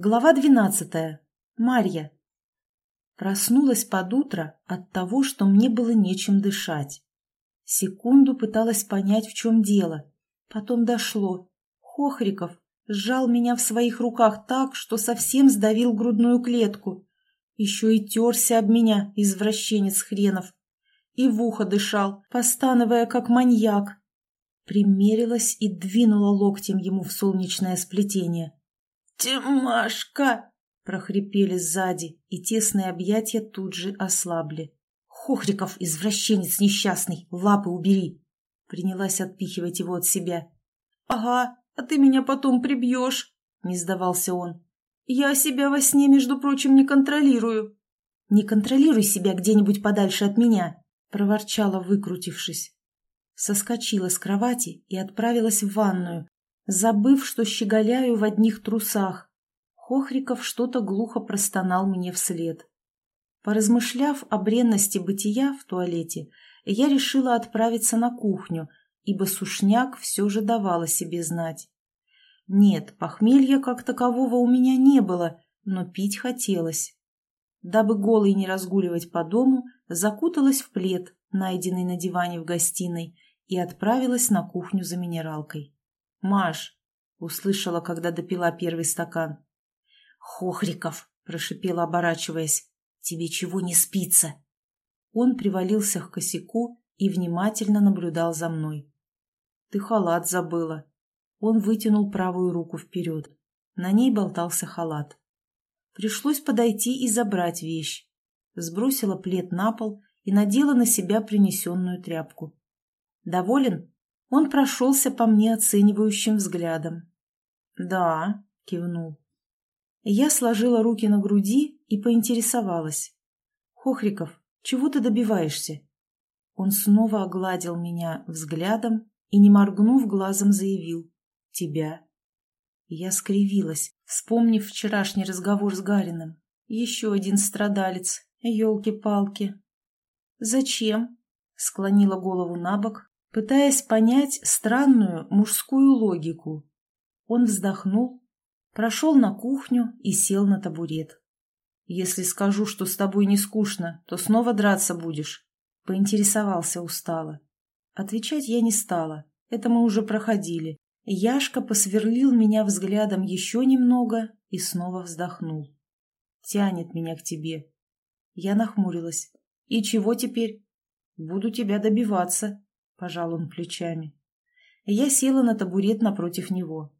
Глава двенадцатая. Марья. Проснулась под утро от того, что мне было нечем дышать. Секунду пыталась понять, в чем дело. Потом дошло. Хохриков сжал меня в своих руках так, что совсем сдавил грудную клетку. Еще и терся об меня, извращенец хренов. И в ухо дышал, постановая, как маньяк. Примерилась и двинула локтем ему в солнечное сплетение. «Тимашка!» — прохрипели сзади, и тесные объятия тут же ослабли. «Хохриков, извращенец несчастный, лапы убери!» Принялась отпихивать его от себя. «Ага, а ты меня потом прибьешь!» — не сдавался он. «Я себя во сне, между прочим, не контролирую». «Не контролируй себя где-нибудь подальше от меня», — проворчала, выкрутившись. Соскочила с кровати и отправилась в ванную, забыв, что щеголяю в одних трусах. Хохриков что-то глухо простонал мне вслед. Поразмышляв о бренности бытия в туалете, я решила отправиться на кухню, ибо сушняк все же давала себе знать. Нет, похмелья как такового у меня не было, но пить хотелось. Дабы голой не разгуливать по дому, закуталась в плед, найденный на диване в гостиной, и отправилась на кухню за минералкой. «Маш!» — услышала, когда допила первый стакан. «Хохриков!» — прошипела, оборачиваясь. «Тебе чего не спится?» Он привалился к косяку и внимательно наблюдал за мной. «Ты халат забыла». Он вытянул правую руку вперед. На ней болтался халат. Пришлось подойти и забрать вещь. Сбросила плед на пол и надела на себя принесенную тряпку. «Доволен?» Он прошелся по мне оценивающим взглядом. «Да», — кивнул. Я сложила руки на груди и поинтересовалась. «Хохриков, чего ты добиваешься?» Он снова огладил меня взглядом и, не моргнув глазом, заявил. «Тебя». Я скривилась, вспомнив вчерашний разговор с Гариным. Еще один страдалец. Елки-палки. «Зачем?» — склонила голову на бок, пытаясь понять странную мужскую логику. Он вздохнул, прошел на кухню и сел на табурет. «Если скажу, что с тобой не скучно, то снова драться будешь», — поинтересовался устало. Отвечать я не стала, это мы уже проходили. Яшка посверлил меня взглядом еще немного и снова вздохнул. «Тянет меня к тебе». Я нахмурилась. «И чего теперь?» «Буду тебя добиваться», пожал он плечами. Я села на табурет напротив него.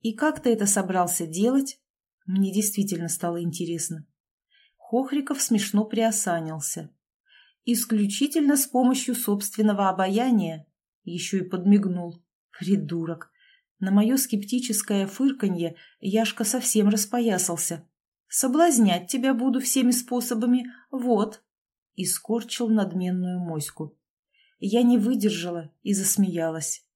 И как ты это собрался делать? Мне действительно стало интересно. Хохриков смешно приосанился. Исключительно с помощью собственного обаяния. Еще и подмигнул. Придурок. На мое скептическое фырканье Яшка совсем распоясался. «Соблазнять тебя буду всеми способами, вот!» И скорчил надменную моську. Я не выдержала и засмеялась.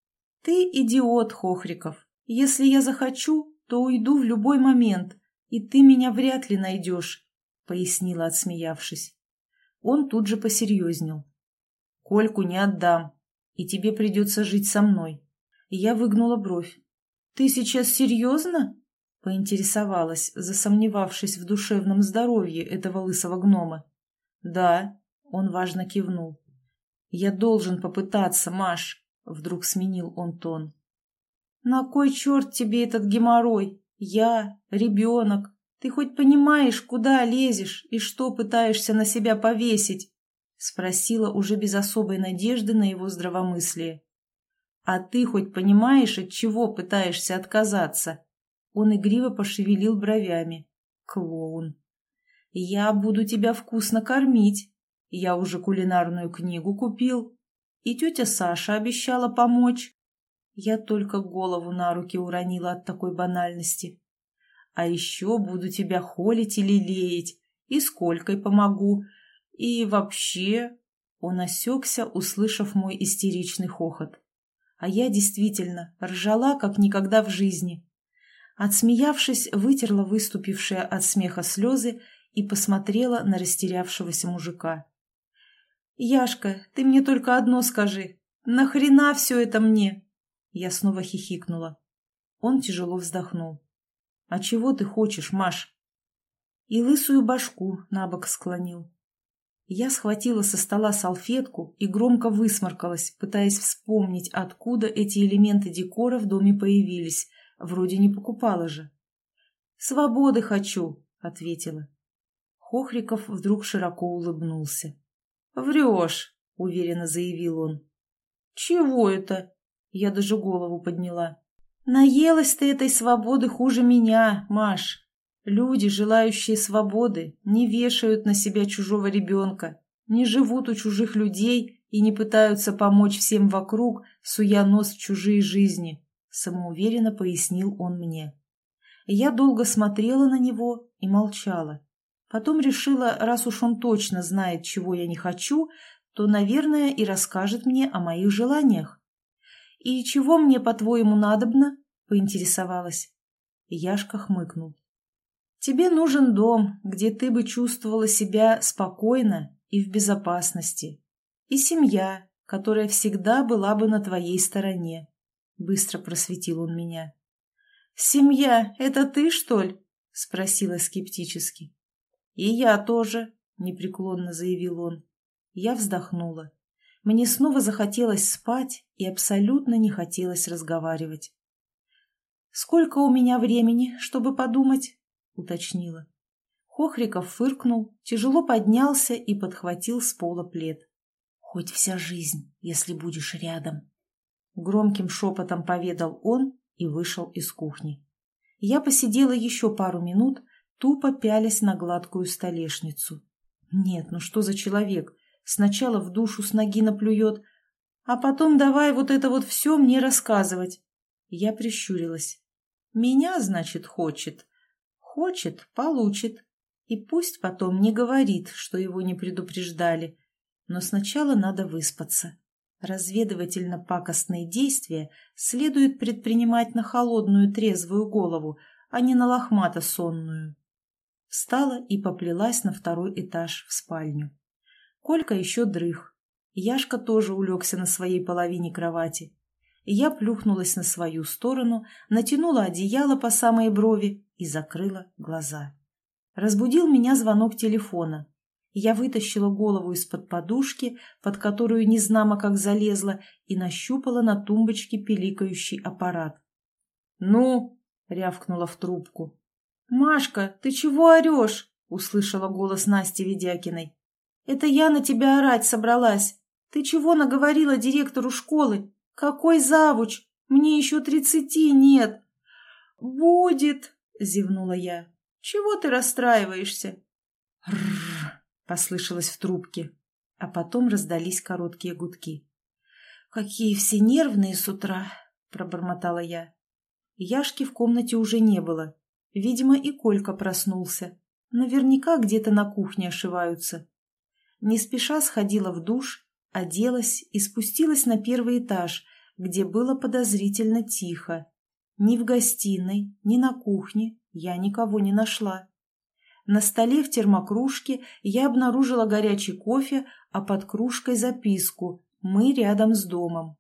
«Ты идиот, Хохриков. Если я захочу, то уйду в любой момент, и ты меня вряд ли найдешь», — пояснила, отсмеявшись. Он тут же посерьезнел. «Кольку не отдам, и тебе придется жить со мной». Я выгнула бровь. «Ты сейчас серьезно?» — поинтересовалась, засомневавшись в душевном здоровье этого лысого гнома. «Да», — он важно кивнул. «Я должен попытаться, Маш», — вдруг сменил он тон. «На кой черт тебе этот геморрой? Я, ребенок. Ты хоть понимаешь, куда лезешь и что пытаешься на себя повесить?» — спросила уже без особой надежды на его здравомыслие. «А ты хоть понимаешь, от чего пытаешься отказаться?» Он игриво пошевелил бровями. «Клоун!» «Я буду тебя вкусно кормить, я уже кулинарную книгу купил. И тетя Саша обещала помочь. Я только голову на руки уронила от такой банальности. А еще буду тебя холить или лелеять, и сколькой помогу. И вообще... Он осекся, услышав мой истеричный хохот. А я действительно ржала, как никогда в жизни. Отсмеявшись, вытерла выступившие от смеха слезы и посмотрела на растерявшегося мужика. «Яшка, ты мне только одно скажи. Нахрена все это мне?» Я снова хихикнула. Он тяжело вздохнул. А чего ты хочешь, Маш? И лысую башку на бок склонил. Я схватила со стола салфетку и громко высморкалась, пытаясь вспомнить, откуда эти элементы декора в доме появились. Вроде не покупала же. «Свободы хочу», — ответила. Хохриков вдруг широко улыбнулся. «Врешь», — уверенно заявил он. «Чего это?» Я даже голову подняла. «Наелась ты этой свободы хуже меня, Маш. Люди, желающие свободы, не вешают на себя чужого ребенка, не живут у чужих людей и не пытаются помочь всем вокруг, суя нос в чужие жизни», — самоуверенно пояснил он мне. Я долго смотрела на него и молчала. Потом решила, раз уж он точно знает, чего я не хочу, то, наверное, и расскажет мне о моих желаниях. «И чего мне, по-твоему, надобно?» — поинтересовалась. Яшка хмыкнул. «Тебе нужен дом, где ты бы чувствовала себя спокойно и в безопасности. И семья, которая всегда была бы на твоей стороне», — быстро просветил он меня. «Семья — это ты, что ли?» — спросила скептически. «И я тоже», — непреклонно заявил он. Я вздохнула. Мне снова захотелось спать и абсолютно не хотелось разговаривать. «Сколько у меня времени, чтобы подумать?» — уточнила. Хохриков фыркнул, тяжело поднялся и подхватил с пола плед. «Хоть вся жизнь, если будешь рядом!» Громким шепотом поведал он и вышел из кухни. Я посидела еще пару минут, тупо пялясь на гладкую столешницу. Нет, ну что за человек? Сначала в душу с ноги наплюет, а потом давай вот это вот все мне рассказывать. Я прищурилась. Меня, значит, хочет. Хочет, получит. И пусть потом не говорит, что его не предупреждали. Но сначала надо выспаться. Разведывательно-пакостные действия следует предпринимать на холодную трезвую голову, а не на лохмато-сонную. Встала и поплелась на второй этаж в спальню. Колька еще дрых. Яшка тоже улегся на своей половине кровати. Я плюхнулась на свою сторону, натянула одеяло по самой брови и закрыла глаза. Разбудил меня звонок телефона. Я вытащила голову из-под подушки, под которую незнамо как залезла, и нащупала на тумбочке пиликающий аппарат. «Ну?» — рявкнула в трубку. «Машка, ты чего орешь?» — услышала голос Насти Ведякиной. «Это я на тебя орать собралась. Ты чего наговорила директору школы? Какой завуч? Мне еще тридцати нет». «Будет!» — зевнула я. «Чего ты расстраиваешься?» «Рррр!» — послышалось в трубке, а потом раздались короткие гудки. «Какие все нервные с утра!» — пробормотала я. Яшки в комнате уже не было. Видимо, и Колька проснулся. Наверняка где-то на кухне ошиваются. Не спеша сходила в душ, оделась и спустилась на первый этаж, где было подозрительно тихо. Ни в гостиной, ни на кухне я никого не нашла. На столе в термокружке я обнаружила горячий кофе, а под кружкой записку «Мы рядом с домом».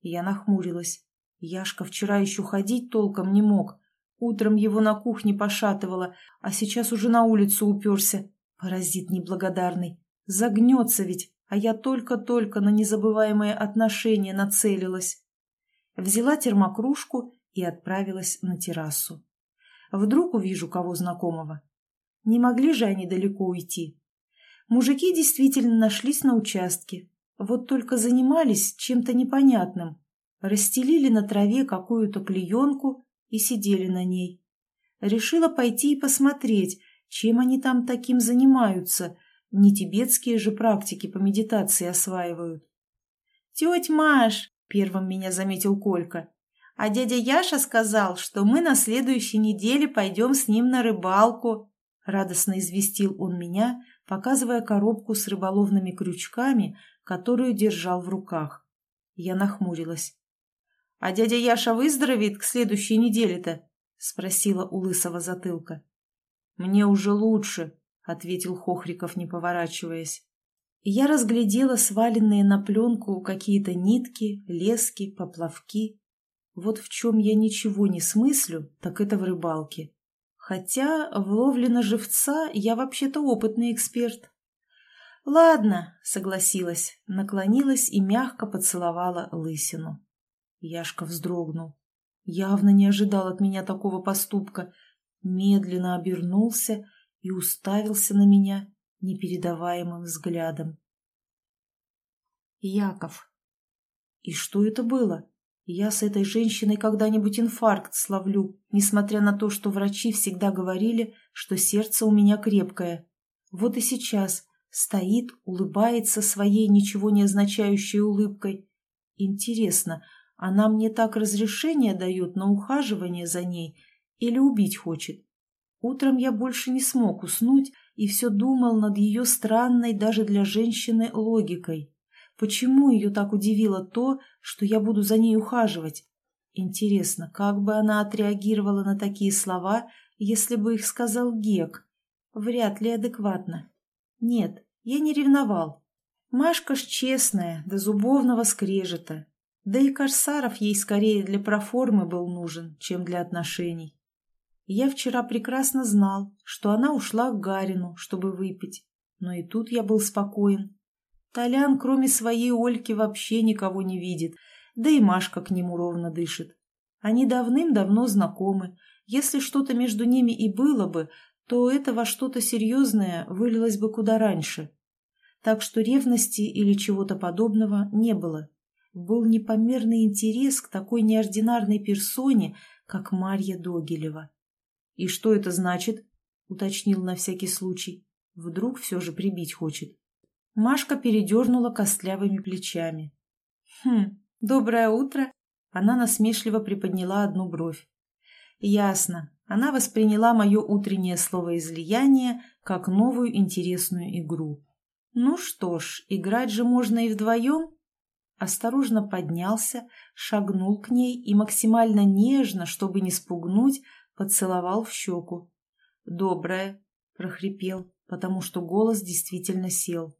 Я нахмурилась. Яшка вчера еще ходить толком не мог, Утром его на кухне пошатывало, а сейчас уже на улицу уперся. Паразит неблагодарный. Загнется ведь, а я только-только на незабываемые отношения нацелилась. Взяла термокружку и отправилась на террасу. Вдруг увижу кого знакомого. Не могли же они далеко уйти. Мужики действительно нашлись на участке. Вот только занимались чем-то непонятным. Расстелили на траве какую-то клеенку и сидели на ней. Решила пойти и посмотреть, чем они там таким занимаются, не тибетские же практики по медитации осваивают. «Теть Маш!» — первым меня заметил Колька. «А дядя Яша сказал, что мы на следующей неделе пойдем с ним на рыбалку», — радостно известил он меня, показывая коробку с рыболовными крючками, которую держал в руках. Я нахмурилась. «А дядя Яша выздоровеет к следующей неделе-то?» — спросила у лысого затылка. «Мне уже лучше», — ответил Хохриков, не поворачиваясь. Я разглядела сваленные на пленку какие-то нитки, лески, поплавки. Вот в чем я ничего не смыслю, так это в рыбалке. Хотя в ловле на живца я вообще-то опытный эксперт. «Ладно», — согласилась, наклонилась и мягко поцеловала лысину. Яшка вздрогнул. Явно не ожидал от меня такого поступка. Медленно обернулся и уставился на меня непередаваемым взглядом. Яков. И что это было? Я с этой женщиной когда-нибудь инфаркт словлю, несмотря на то, что врачи всегда говорили, что сердце у меня крепкое. Вот и сейчас стоит, улыбается своей ничего не означающей улыбкой. Интересно, она мне так разрешение дает на ухаживание за ней или убить хочет? Утром я больше не смог уснуть и все думал над ее странной даже для женщины логикой. Почему ее так удивило то, что я буду за ней ухаживать? Интересно, как бы она отреагировала на такие слова, если бы их сказал Гек? Вряд ли адекватно. Нет, я не ревновал. Машка ж честная, до зубовного скрежета. Да и Корсаров ей скорее для проформы был нужен, чем для отношений. Я вчера прекрасно знал, что она ушла к Гарину, чтобы выпить. Но и тут я был спокоен. Толян, кроме своей Ольки, вообще никого не видит, да и Машка к нему ровно дышит. Они давным-давно знакомы. Если что-то между ними и было бы, то это во что-то серьезное вылилось бы куда раньше. Так что ревности или чего-то подобного не было. Был непомерный интерес к такой неординарной персоне, как Марья Догилева. «И что это значит?» — уточнил на всякий случай. Вдруг все же прибить хочет. Машка передернула костлявыми плечами. «Хм, доброе утро!» Она насмешливо приподняла одну бровь. «Ясно. Она восприняла мое утреннее словоизлияние как новую интересную игру. Ну что ж, играть же можно и вдвоем?» Осторожно поднялся, шагнул к ней и максимально нежно, чтобы не спугнуть, поцеловал в щеку. «Доброе!» – прохрипел, потому что голос действительно сел.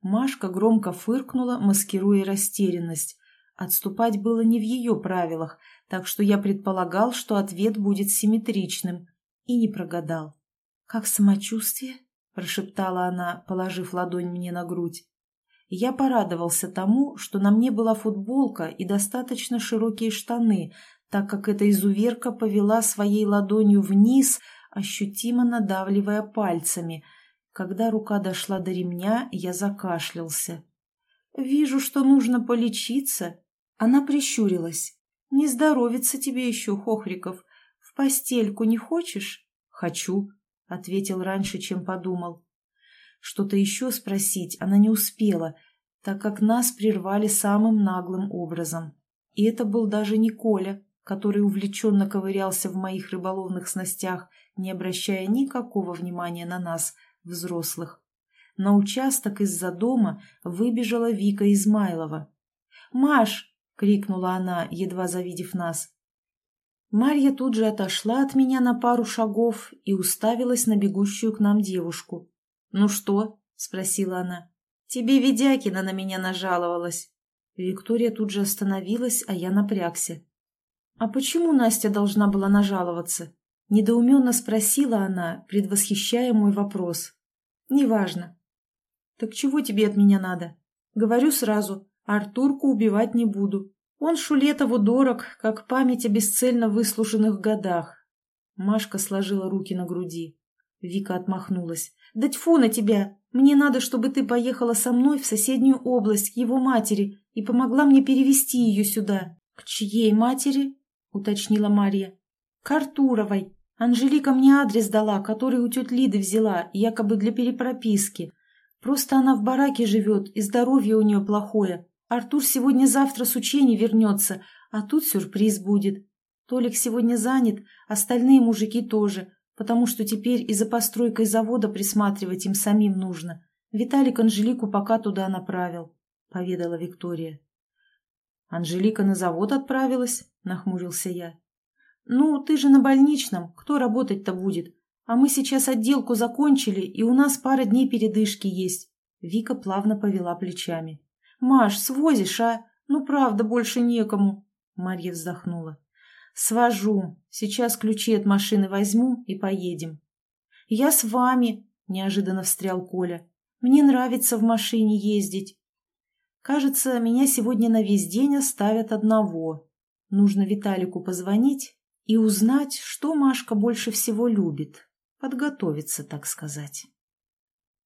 Машка громко фыркнула, маскируя растерянность. Отступать было не в ее правилах, так что я предполагал, что ответ будет симметричным, и не прогадал. «Как самочувствие?» – прошептала она, положив ладонь мне на грудь. Я порадовался тому, что на мне была футболка и достаточно широкие штаны, так как эта изуверка повела своей ладонью вниз, ощутимо надавливая пальцами – когда рука дошла до ремня, я закашлялся. «Вижу, что нужно полечиться». Она прищурилась. «Не здоровится тебе еще, Хохриков. В постельку не хочешь?» «Хочу», — ответил раньше, чем подумал. Что-то еще спросить она не успела, так как нас прервали самым наглым образом. И это был даже не Коля, который увлеченно ковырялся в моих рыболовных снастях, не обращая никакого внимания на нас — взрослых. На участок из-за дома выбежала Вика Измайлова. «Маш!» — крикнула она, едва завидев нас. Марья тут же отошла от меня на пару шагов и уставилась на бегущую к нам девушку. «Ну что?» — спросила она. «Тебе Ведякина на меня нажаловалась». Виктория тут же остановилась, а я напрягся. «А почему Настя должна была нажаловаться?» Недоуменно спросила она, предвосхищая мой вопрос. «Неважно». «Так чего тебе от меня надо?» «Говорю сразу, Артурку убивать не буду. Он Шулетову дорог, как память о бесцельно выслушанных годах». Машка сложила руки на груди. Вика отмахнулась. «Да тьфу на тебя! Мне надо, чтобы ты поехала со мной в соседнюю область к его матери и помогла мне перевести ее сюда». «К чьей матери?» — уточнила Марья. «К Артуровой. Анжелика мне адрес дала, который у тети Лиды взяла, якобы для перепрописки. Просто она в бараке живет, и здоровье у нее плохое. Артур сегодня-завтра с учений вернется, а тут сюрприз будет. Толик сегодня занят, остальные мужики тоже, потому что теперь и за постройкой завода присматривать им самим нужно. Виталик Анжелику пока туда направил, — поведала Виктория. «Анжелика на завод отправилась?» — нахмурился я. «Ну, ты же на больничном, кто работать-то будет? А мы сейчас отделку закончили, и у нас пара дней передышки есть». Вика плавно повела плечами. «Маш, свозишь, а? Ну, правда, больше некому». Марья вздохнула. Свожу. Сейчас ключи от машины возьму и поедем. Я с вами, неожиданно встрял Коля. Мне нравится в машине ездить. Кажется, меня сегодня на весь день оставят одного. Нужно Виталику позвонить и узнать, что Машка больше всего любит. Подготовиться, так сказать.